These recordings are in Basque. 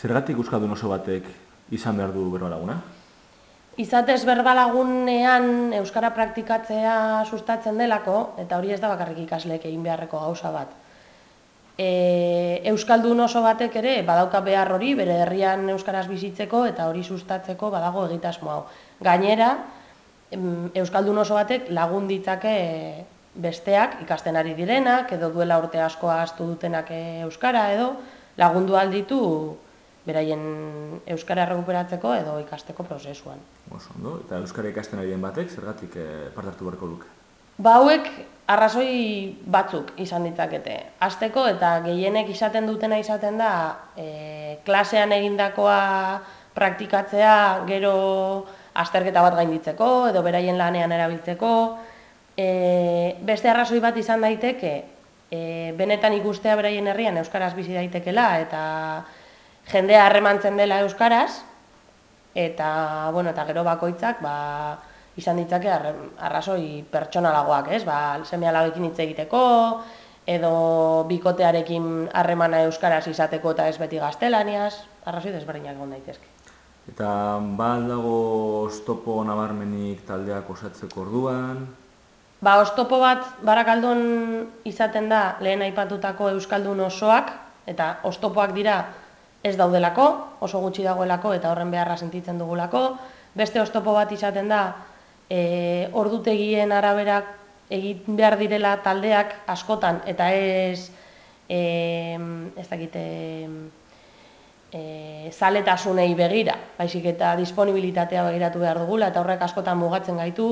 Zergatik Euskaldun oso batek izan behar du berbalaguna? Izatez berbalagunean Euskara praktikatzea sustatzen delako, eta hori ez da bakarrik ikasleek egin beharreko gauza bat. E, Euskaldun oso batek ere badauka behar hori, bere herrian Euskaraz bizitzeko eta hori sustatzeko badago egitasmo hau. Gainera, Euskaldun oso batek lagun ditzake besteak ikasten ari direnak, edo duela urte asko astu dutenak Euskara edo, lagundu alditu beraien euskara recuperatzeko edo ikasteko prozesuan. Oso, no? Eta euskara ikasten ari den batek zergatik e, parte hartu beharko luke? Ba hauek arrazoi batzuk izan ditzakete. Asteko eta gehienek izaten dutena izaten da e, klasean egindakoa praktikatzea gero azterketa bat gainditzeko edo beraien lanean erabiltzeko. E, beste arrazoi bat izan daiteke e, benetan ikustea beraien herrian euskaraz bizi daitekela eta jendea harremantzen dela euskaraz eta bueno, eta gero bakoitzak ba, izan ditzake arrazoi pertsonalagoak, ez? Ba, semealabekin hitz egiteko edo bikotearekin harremana euskaraz izateko eta ez beti gaztelaniaz, arrazoi desberdinak egon daitezke. Eta ba dago ostopo nabarmenik taldeak osatzeko orduan? Ba, ostopo bat barakaldon izaten da lehen aipatutako euskaldun osoak, eta ostopoak dira ez daudelako, oso gutxi dagoelako eta horren beharra sentitzen dugulako. Beste oztopo bat izaten da, e, ordutegien araberak egin behar direla taldeak askotan eta ez e, ez dakite e, zaletasunei begira, baizik eta disponibilitatea begiratu behar dugula eta horrek askotan mugatzen gaitu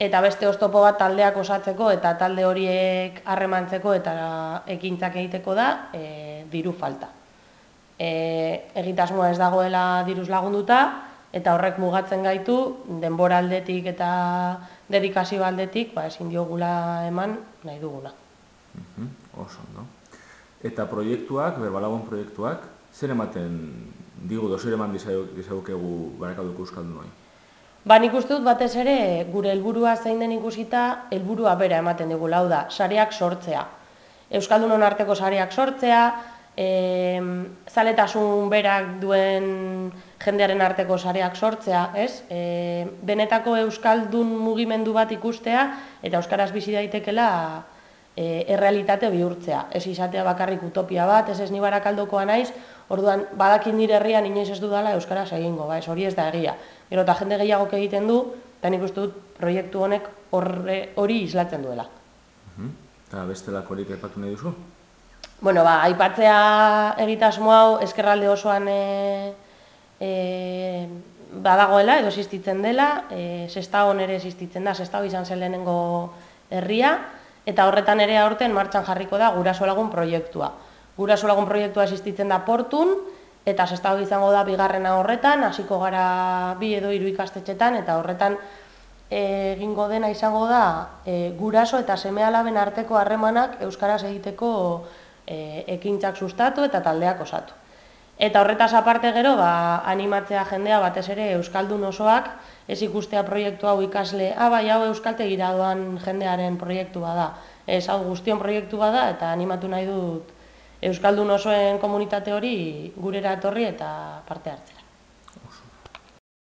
eta beste oztopo bat taldeak osatzeko eta talde horiek harremantzeko eta ekintzak egiteko da e, diru falta e, egitasmoa ez dagoela diruz lagunduta, eta horrek mugatzen gaitu, denbora aldetik eta dedikazio aldetik, ba, ezin diogula eman nahi duguna. Mm oso, no? Eta proiektuak, berbalagun proiektuak, zer ematen digu, zer eman dizagukegu barakalduko euskaldun hori? Ba, nik uste dut batez ere, gure helburua zein den ikusita, helburua bera ematen digu, lau da, sareak sortzea. Euskaldunon arteko sareak sortzea, e, zaletasun berak duen jendearen arteko sareak sortzea, ez? E, benetako euskaldun mugimendu bat ikustea eta euskaraz bizi daitekela e, errealitate bihurtzea. Ez izatea bakarrik utopia bat, ez ez ni barakaldokoa naiz, orduan badakin nire herrian inoiz ez dudala euskaraz egingo, ba, ez hori ez da egia. Gero eta jende gehiago egiten du, eta nik uste dut proiektu honek hori islatzen duela. Eta bestelako horik epatu nahi duzu? Bueno, ba, aipatzea egitasmo hau eskerralde osoan e, e, badagoela edo existitzen dela, e, sestao ere existitzen da, sestao izan zen lehenengo herria, eta horretan ere aurten martxan jarriko da guraso lagun proiektua. Guraso lagun proiektua existitzen da portun, eta sestao izango da bigarrena horretan, hasiko gara bi edo hiru ikastetxetan, eta horretan egingo dena izango da e, guraso eta seme arteko harremanak euskaraz egiteko e, ekintzak sustatu eta taldeak osatu. Eta horretaz aparte gero, ba, animatzea jendea batez ere Euskaldun osoak, ez ikustea proiektu hau ikasle, ah, bai, hau Euskalte doan jendearen proiektu bada. Ez hau guztion proiektu bada eta animatu nahi dut Euskaldun osoen komunitate hori gurera etorri eta parte hartzea.